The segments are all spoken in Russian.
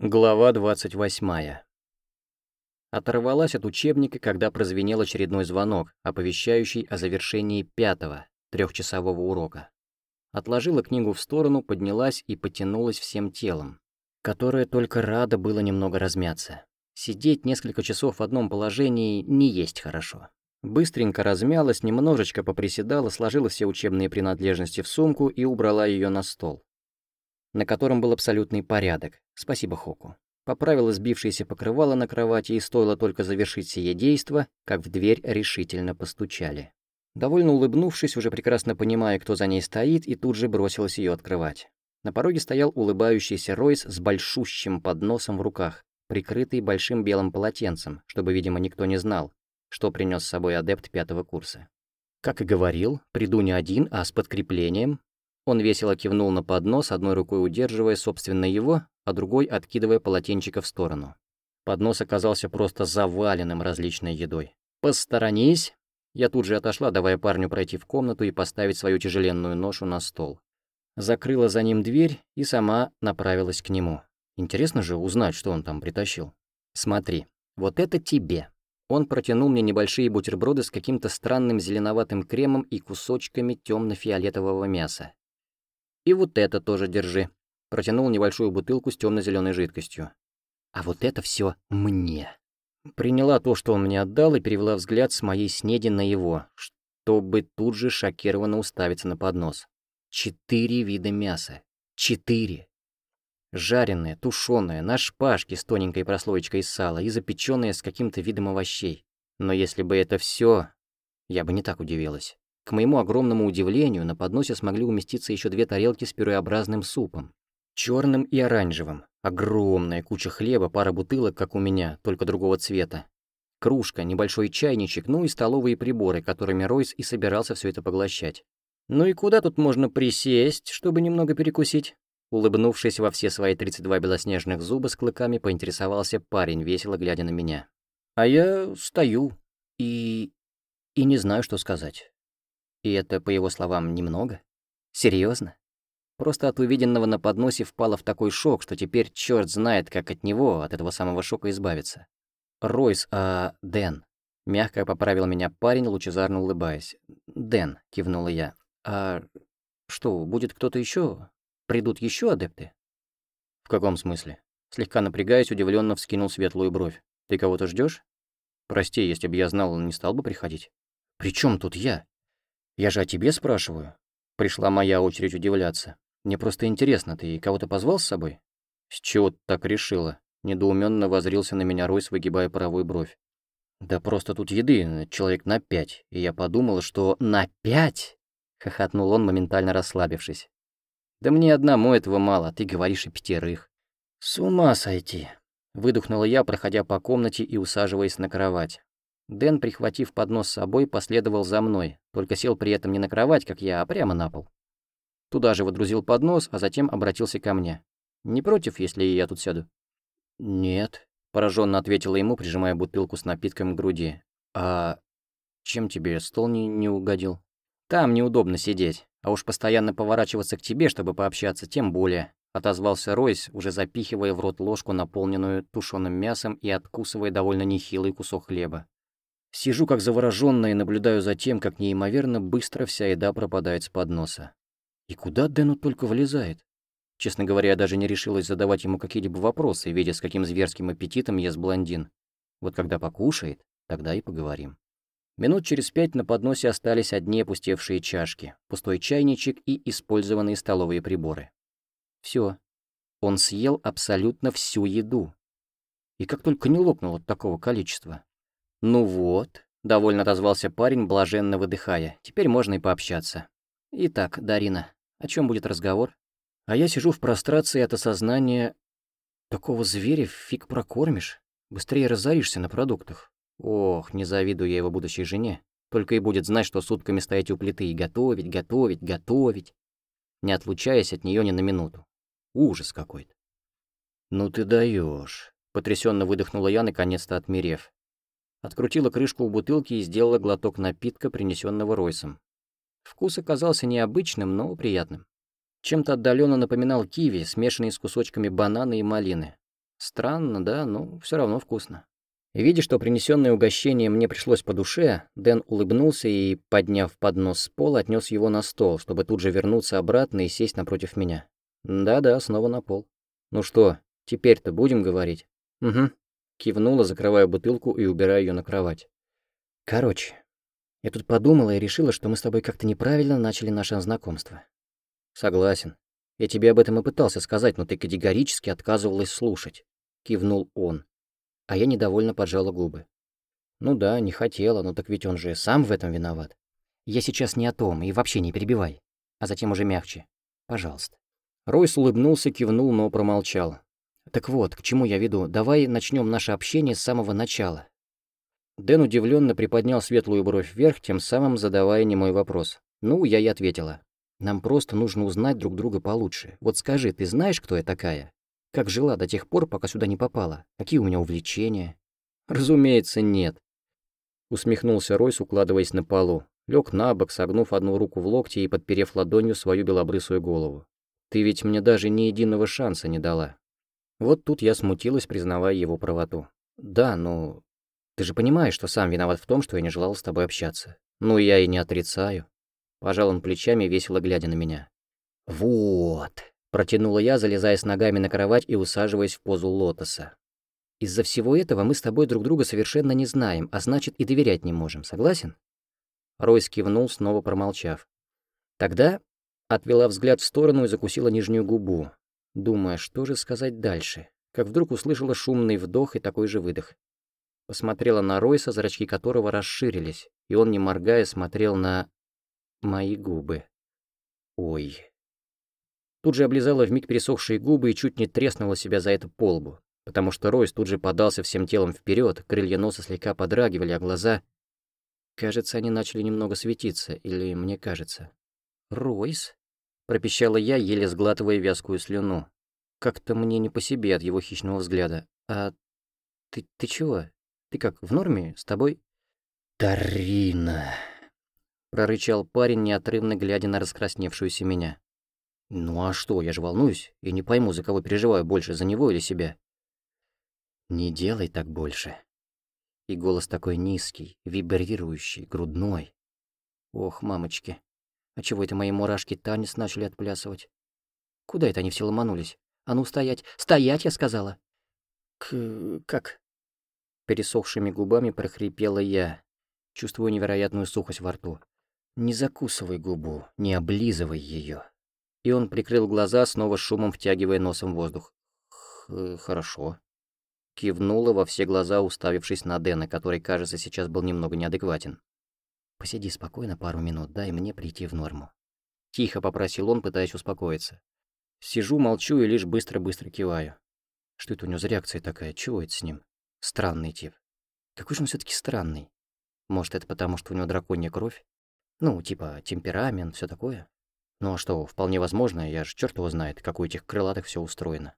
Глава 28. Оторвалась от учебника, когда прозвенел очередной звонок, оповещающий о завершении пятого, трехчасового урока. Отложила книгу в сторону, поднялась и потянулась всем телом, которое только радо было немного размяться. Сидеть несколько часов в одном положении не есть хорошо. Быстренько размялась, немножечко поприседала, сложила все учебные принадлежности в сумку и убрала ее на стол на котором был абсолютный порядок. Спасибо Хоку. Поправила сбившееся покрывало на кровати, и стоило только завершить сие действо, как в дверь решительно постучали. Довольно улыбнувшись, уже прекрасно понимая, кто за ней стоит, и тут же бросилась ее открывать. На пороге стоял улыбающийся Ройс с большущим подносом в руках, прикрытый большим белым полотенцем, чтобы, видимо, никто не знал, что принес с собой адепт пятого курса. Как и говорил, приду не один, а с подкреплением, он весело кивнул на поднос, одной рукой удерживая, собственно, его, а другой откидывая полотенчика в сторону. Поднос оказался просто заваленным различной едой. «Посторонись!» Я тут же отошла, давая парню пройти в комнату и поставить свою тяжеленную ношу на стол. Закрыла за ним дверь и сама направилась к нему. Интересно же узнать, что он там притащил. «Смотри, вот это тебе!» Он протянул мне небольшие бутерброды с каким-то странным зеленоватым кремом и кусочками темно-фиолетового мяса. И вот это тоже держи. Протянул небольшую бутылку с темно-зеленой жидкостью. А вот это все мне. Приняла то, что он мне отдал, и перевела взгляд с моей снеди на его, чтобы тут же шокированно уставиться на поднос. Четыре вида мяса. Четыре. Жареное, тушеное, на шпажке с тоненькой прослоечкой сала и запеченное с каким-то видом овощей. Но если бы это все, я бы не так удивилась. К моему огромному удивлению, на подносе смогли уместиться еще две тарелки с пюреобразным супом. черным и оранжевым. Огромная куча хлеба, пара бутылок, как у меня, только другого цвета. Кружка, небольшой чайничек, ну и столовые приборы, которыми Ройс и собирался все это поглощать. «Ну и куда тут можно присесть, чтобы немного перекусить?» Улыбнувшись во все свои 32 белоснежных зуба с клыками, поинтересовался парень, весело глядя на меня. «А я стою и... и не знаю, что сказать. И это, по его словам, немного? Серьезно? Просто от увиденного на подносе впала в такой шок, что теперь черт знает, как от него, от этого самого шока избавиться. «Ройс, а Дэн?» Мягко поправил меня парень, лучезарно улыбаясь. «Дэн», — кивнула я. «А что, будет кто-то еще? Придут еще адепты?» «В каком смысле?» Слегка напрягаясь, удивленно вскинул светлую бровь. «Ты кого-то ждешь? Прости, если бы я знал, он не стал бы приходить». «При тут я?» «Я же о тебе спрашиваю». Пришла моя очередь удивляться. «Мне просто интересно, ты кого-то позвал с собой?» «С чего ты так решила?» Недоуменно возрился на меня Ройс, выгибая правую бровь. «Да просто тут еды, человек на пять, и я подумала, что на пять?» — хохотнул он, моментально расслабившись. «Да мне одному этого мало, ты говоришь о пятерых». «С ума сойти!» — выдохнула я, проходя по комнате и усаживаясь на кровать. Дэн, прихватив поднос с собой, последовал за мной, только сел при этом не на кровать, как я, а прямо на пол. Туда же водрузил поднос, а затем обратился ко мне. «Не против, если я тут сяду?» «Нет», — пораженно ответила ему, прижимая бутылку с напитком к груди. «А чем тебе стол не, не угодил?» «Там неудобно сидеть, а уж постоянно поворачиваться к тебе, чтобы пообщаться, тем более», — отозвался Ройс, уже запихивая в рот ложку, наполненную тушеным мясом и откусывая довольно нехилый кусок хлеба. Сижу как заворожённая и наблюдаю за тем, как неимоверно быстро вся еда пропадает с подноса. И куда Дэну только влезает? Честно говоря, я даже не решилась задавать ему какие-либо вопросы, видя, с каким зверским аппетитом ест блондин. Вот когда покушает, тогда и поговорим. Минут через пять на подносе остались одни опустевшие чашки, пустой чайничек и использованные столовые приборы. Все. Он съел абсолютно всю еду. И как только не лопнул от такого количества. «Ну вот», — довольно отозвался парень, блаженно выдыхая. «Теперь можно и пообщаться». «Итак, Дарина, о чем будет разговор?» А я сижу в прострации от осознания... Такого зверя фиг прокормишь. Быстрее разоришься на продуктах. Ох, не завидую я его будущей жене. Только и будет знать, что сутками стоять у плиты и готовить, готовить, готовить, не отлучаясь от нее ни на минуту. Ужас какой-то. «Ну ты даешь, потрясенно выдохнула я, наконец-то отмерев. Открутила крышку у бутылки и сделала глоток напитка, принесенного Ройсом. Вкус оказался необычным, но приятным. Чем-то отдаленно напоминал киви, смешанный с кусочками банана и малины. Странно, да, но все равно вкусно. Видя, что принесенное угощение мне пришлось по душе, Дэн улыбнулся и, подняв поднос с пола, отнес его на стол, чтобы тут же вернуться обратно и сесть напротив меня. Да-да, снова на пол. Ну что, теперь-то будем говорить? Угу. Кивнула, закрывая бутылку и убирая ее на кровать. Короче, я тут подумала и решила, что мы с тобой как-то неправильно начали наше знакомство. Согласен. Я тебе об этом и пытался сказать, но ты категорически отказывалась слушать. Кивнул он а я недовольно поджала губы. Ну да, не хотела, но так ведь он же сам в этом виноват. Я сейчас не о том, и вообще не перебивай. А затем уже мягче. Пожалуйста. Ройс улыбнулся, кивнул, но промолчал. Так вот, к чему я веду, давай начнем наше общение с самого начала. Дэн удивленно приподнял светлую бровь вверх, тем самым задавая немой вопрос. Ну, я и ответила. Нам просто нужно узнать друг друга получше. Вот скажи, ты знаешь, кто я такая? Как жила до тех пор, пока сюда не попала? Какие у меня увлечения? Разумеется, нет. Усмехнулся Ройс, укладываясь на полу. Лег на бок, согнув одну руку в локте и подперев ладонью свою белобрысую голову. Ты ведь мне даже ни единого шанса не дала. Вот тут я смутилась, признавая его правоту. Да, но... Ты же понимаешь, что сам виноват в том, что я не желал с тобой общаться. Ну, я и не отрицаю. Пожал он плечами, весело глядя на меня. Вот. Протянула я, залезая с ногами на кровать и усаживаясь в позу лотоса. Из-за всего этого мы с тобой друг друга совершенно не знаем, а значит и доверять не можем, согласен? Ройс кивнул, снова промолчав. Тогда отвела взгляд в сторону и закусила нижнюю губу, думая, что же сказать дальше, как вдруг услышала шумный вдох и такой же выдох. Посмотрела на Ройса, зрачки которого расширились, и он, не моргая, смотрел на мои губы. Ой, Тут же облизала вмиг пересохшие губы и чуть не треснула себя за это полбу, потому что Ройс тут же подался всем телом вперед, крылья носа слегка подрагивали, а глаза... Кажется, они начали немного светиться, или мне кажется. «Ройс?» — пропищала я, еле сглатывая вязкую слюну. Как-то мне не по себе от его хищного взгляда. «А ты, ты чего? Ты как, в норме? С тобой?» «Тарина!» — прорычал парень, неотрывно глядя на раскрасневшуюся меня. Ну а что, я же волнуюсь и не пойму, за кого переживаю больше, за него или себя. Не делай так больше. И голос такой низкий, вибрирующий, грудной. Ох, мамочки, а чего это мои мурашки танец начали отплясывать? Куда это они все ломанулись? А ну стоять! Стоять, я сказала! К... как? Пересохшими губами прохрипела я, чувствуя невероятную сухость во рту. Не закусывай губу, не облизывай ее и он прикрыл глаза, снова шумом втягивая носом воздух. «Хорошо». Кивнула во все глаза, уставившись на Дэна, который, кажется, сейчас был немного неадекватен. «Посиди спокойно пару минут, дай мне прийти в норму». Тихо попросил он, пытаясь успокоиться. Сижу, молчу и лишь быстро-быстро киваю. Что это у него за реакция такая? Чего это с ним? Странный тип. Какой же он все таки странный? Может, это потому, что у него драконья кровь? Ну, типа темперамент, все такое? Ну а что, вполне возможно, я ж черт его знает, как у этих крылатых все устроено.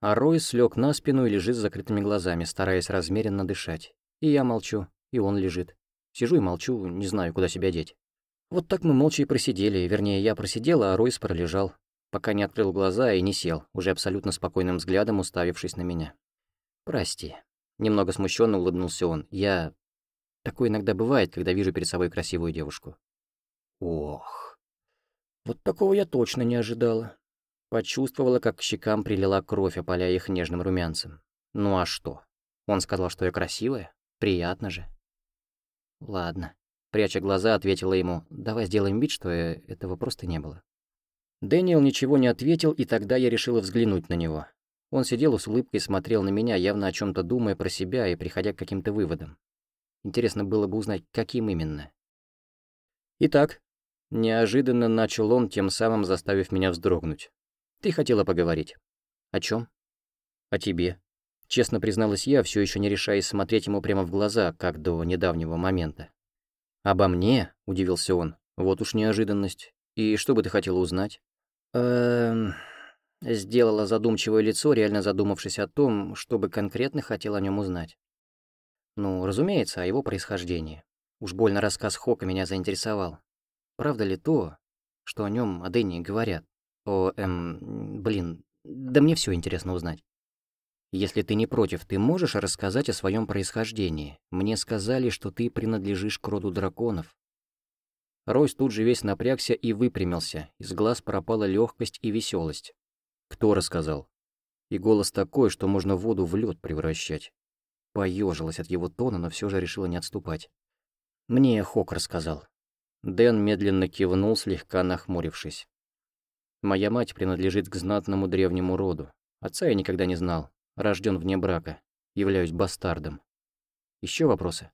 А Ройс лег на спину и лежит с закрытыми глазами, стараясь размеренно дышать. И я молчу, и он лежит. Сижу и молчу, не знаю, куда себя деть. Вот так мы молча и просидели, вернее, я просидел, а Ройс пролежал, пока не открыл глаза и не сел, уже абсолютно спокойным взглядом уставившись на меня. «Прости». Немного смущенно улыбнулся он. «Я... Такое иногда бывает, когда вижу перед собой красивую девушку». «Ох...» Вот такого я точно не ожидала. Почувствовала, как к щекам прилила кровь, опаляя их нежным румянцем. Ну а что? Он сказал, что я красивая? Приятно же. Ладно. Пряча глаза, ответила ему, давай сделаем вид, что этого просто не было. Дэниел ничего не ответил, и тогда я решила взглянуть на него. Он сидел с улыбкой и смотрел на меня, явно о чем то думая про себя и приходя к каким-то выводам. Интересно было бы узнать, каким именно. Итак, Неожиданно начал он, тем самым заставив меня вздрогнуть. «Ты хотела поговорить. О чем? «О тебе». Честно призналась я, все еще не решаясь смотреть ему прямо в глаза, как до недавнего момента. «Обо мне?» — удивился он. «Вот уж неожиданность. И что бы ты хотела узнать?» «Эм...» Сделала задумчивое лицо, реально задумавшись о том, что бы конкретно хотел о нем узнать. Ну, разумеется, о его происхождении. Уж больно рассказ Хока меня заинтересовал. Правда ли то, что о нем о Дэнни говорят? О, эм, блин, да мне все интересно узнать. Если ты не против, ты можешь рассказать о своем происхождении? Мне сказали, что ты принадлежишь к роду драконов». Ройс тут же весь напрягся и выпрямился, из глаз пропала легкость и веселость. «Кто рассказал?» И голос такой, что можно воду в лед превращать. Поежилась от его тона, но все же решила не отступать. «Мне Хок рассказал». Дэн медленно кивнул, слегка нахмурившись. «Моя мать принадлежит к знатному древнему роду. Отца я никогда не знал рожден вне брака, являюсь бастардом. Еще вопросы?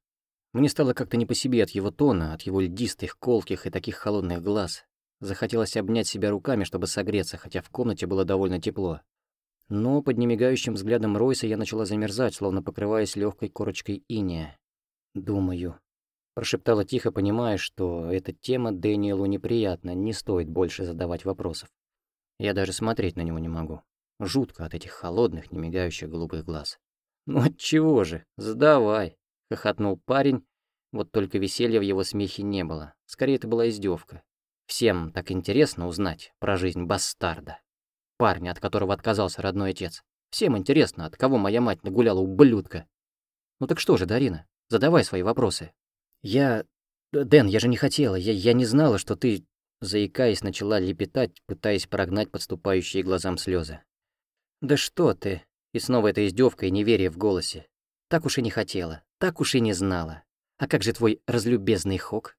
Мне стало как-то не по себе от его тона, от его льдистых, колких и таких холодных глаз. Захотелось обнять себя руками, чтобы согреться, хотя в комнате было довольно тепло. Но под немигающим взглядом Ройса я начала замерзать, словно покрываясь легкой корочкой иния. «Думаю», — прошептала тихо, понимая, что эта тема Дэниелу неприятна, не стоит больше задавать вопросов. Я даже смотреть на него не могу. Жутко от этих холодных, немигающих голубых глаз. «Ну отчего же? Сдавай!» — хохотнул парень. Вот только веселья в его смехе не было. Скорее, это была издевка. Всем так интересно узнать про жизнь бастарда. Парня, от которого отказался родной отец. Всем интересно, от кого моя мать нагуляла ублюдка. Ну так что же, Дарина, задавай свои вопросы. Я... Дэн, я же не хотела, я, я не знала, что ты... Заикаясь, начала лепетать, пытаясь прогнать подступающие глазам слезы. «Да что ты!» И снова эта издевка и неверие в голосе. «Так уж и не хотела, так уж и не знала. А как же твой разлюбезный Хок?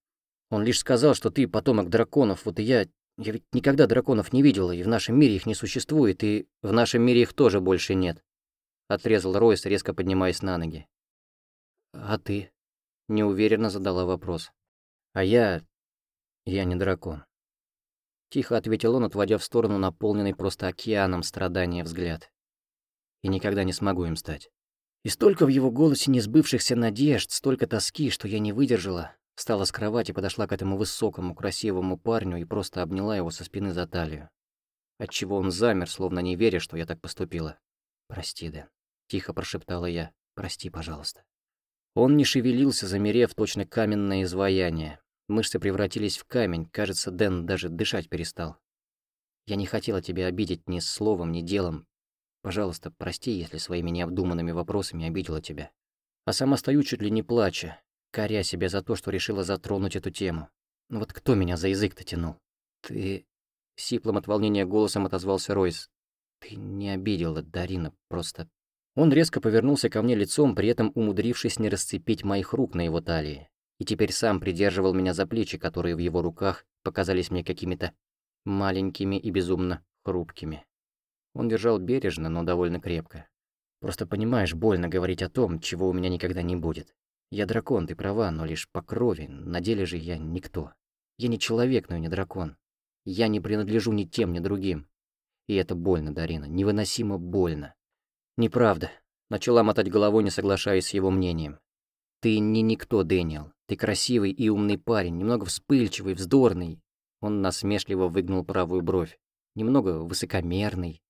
Он лишь сказал, что ты потомок драконов, вот и я... Я ведь никогда драконов не видела, и в нашем мире их не существует, и в нашем мире их тоже больше нет». Отрезал Ройс, резко поднимаясь на ноги. «А ты?» Неуверенно задала вопрос. «А я... я не дракон». Тихо ответил он, отводя в сторону наполненный просто океаном страдания взгляд. И никогда не смогу им стать. И столько в его голосе несбывшихся надежд, столько тоски, что я не выдержала, встала с кровати, подошла к этому высокому, красивому парню и просто обняла его со спины за талию. Отчего он замер, словно не веря, что я так поступила. «Прости, Дэн», — тихо прошептала я. «Прости, пожалуйста». Он не шевелился, замерев точно каменное изваяние. Мышцы превратились в камень, кажется, Дэн даже дышать перестал. Я не хотела тебя обидеть ни словом, ни делом. Пожалуйста, прости, если своими необдуманными вопросами обидела тебя. А сама стою чуть ли не плача, коря себя за то, что решила затронуть эту тему. Ну вот кто меня за язык-то тянул? Ты... Сиплым от волнения голосом отозвался Ройс. Ты не обидела, Дарина, просто... Он резко повернулся ко мне лицом, при этом умудрившись не расцепить моих рук на его талии и теперь сам придерживал меня за плечи, которые в его руках показались мне какими-то маленькими и безумно хрупкими. Он держал бережно, но довольно крепко. Просто понимаешь, больно говорить о том, чего у меня никогда не будет. Я дракон, ты права, но лишь по крови, на деле же я никто. Я не человек, но и не дракон. Я не принадлежу ни тем, ни другим. И это больно, Дарина, невыносимо больно. Неправда. Начала мотать головой, не соглашаясь с его мнением. Ты не никто, Дэниел. Ты красивый и умный парень, немного вспыльчивый, вздорный. Он насмешливо выгнул правую бровь. Немного высокомерный.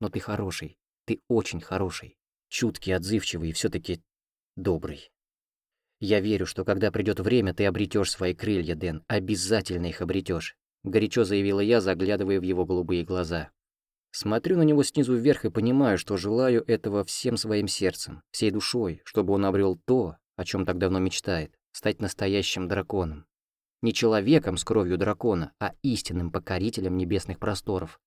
Но ты хороший. Ты очень хороший. Чуткий, отзывчивый и все таки добрый. Я верю, что когда придет время, ты обретешь свои крылья, Дэн. Обязательно их обретешь. горячо заявила я, заглядывая в его голубые глаза. Смотрю на него снизу вверх и понимаю, что желаю этого всем своим сердцем, всей душой, чтобы он обрел то, о чем так давно мечтает стать настоящим драконом. Не человеком с кровью дракона, а истинным покорителем небесных просторов.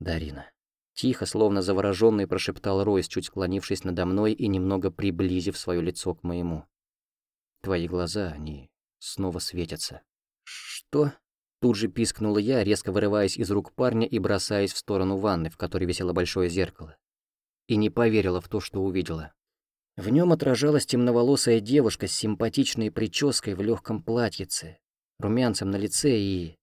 Дарина. Тихо, словно заворожённый, прошептал Ройс, чуть склонившись надо мной и немного приблизив свое лицо к моему. Твои глаза, они снова светятся. Что? Тут же пискнула я, резко вырываясь из рук парня и бросаясь в сторону ванны, в которой висело большое зеркало. И не поверила в то, что увидела. В нем отражалась темноволосая девушка с симпатичной прической в легком платьице, румянцем на лице и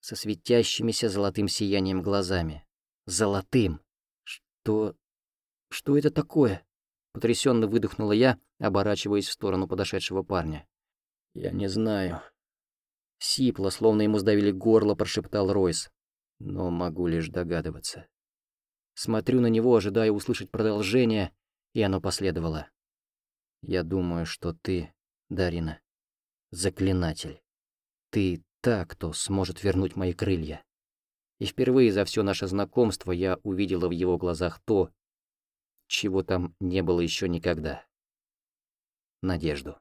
со светящимися золотым сиянием глазами. Золотым! Что... что это такое? Потрясенно выдохнула я, оборачиваясь в сторону подошедшего парня. «Я не знаю». Сипло, словно ему сдавили горло, прошептал Ройс. Но могу лишь догадываться. Смотрю на него, ожидая услышать продолжение, и оно последовало. Я думаю, что ты, Дарина, заклинатель. Ты та, кто сможет вернуть мои крылья. И впервые за все наше знакомство я увидела в его глазах то, чего там не было еще никогда. Надежду.